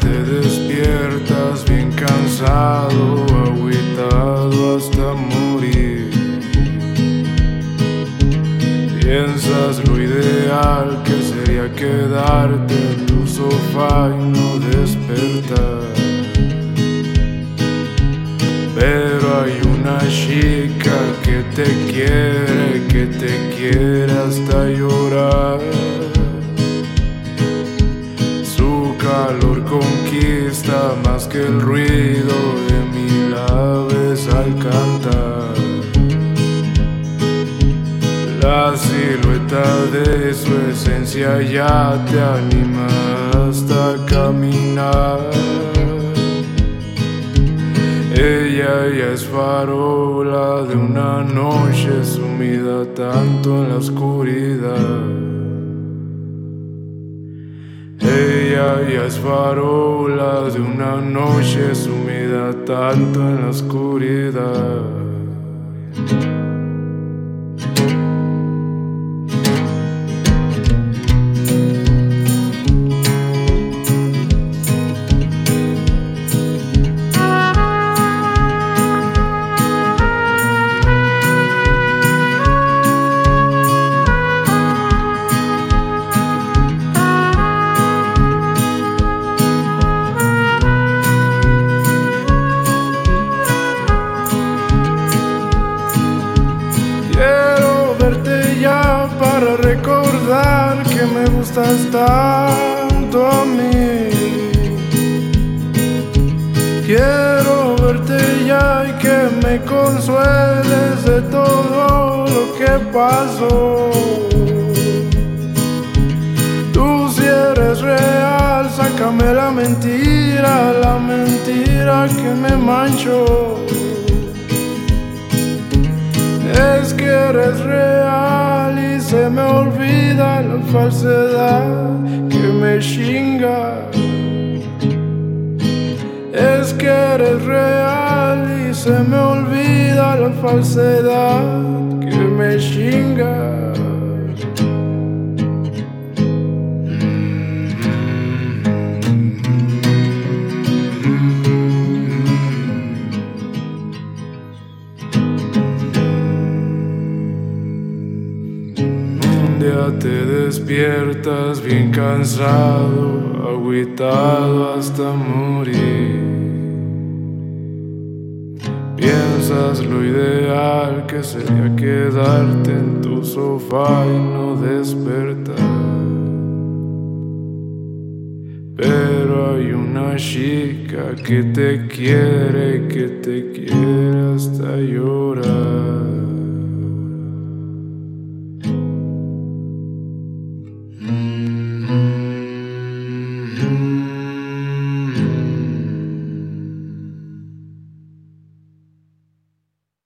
te despiertas bien cansado, agüitado hasta morir. Piensas lo ideal que sería quedarte en tu sofá y no despertar. Pero hay una chica que te quiere, que te quiere hasta llorar. Calor conquista más que el ruido de mil aves al cantar. La silueta de su esencia ya te anima hasta caminar. Ella ya es farola de una noche sumida tanto en la oscuridad. Ella ya es farola de una noche sumida tanto en la oscuridad. Gustas tanto a mí. Quiero verte ya y que me consueles de todo lo que pasó. Tú si eres real, sácame la mentira, la mentira que me manchó. Es que eres real se me olvida la falsedad que me chinga. Es que eres real y se me olvida la falsedad que me chinga. Te despiertas bien cansado, agüitado hasta morir. Piensas lo ideal que sería quedarte en tu sofá y no despertar. Pero hay una chica que te quiere, que te quiere hasta llorar. Mm-hmm.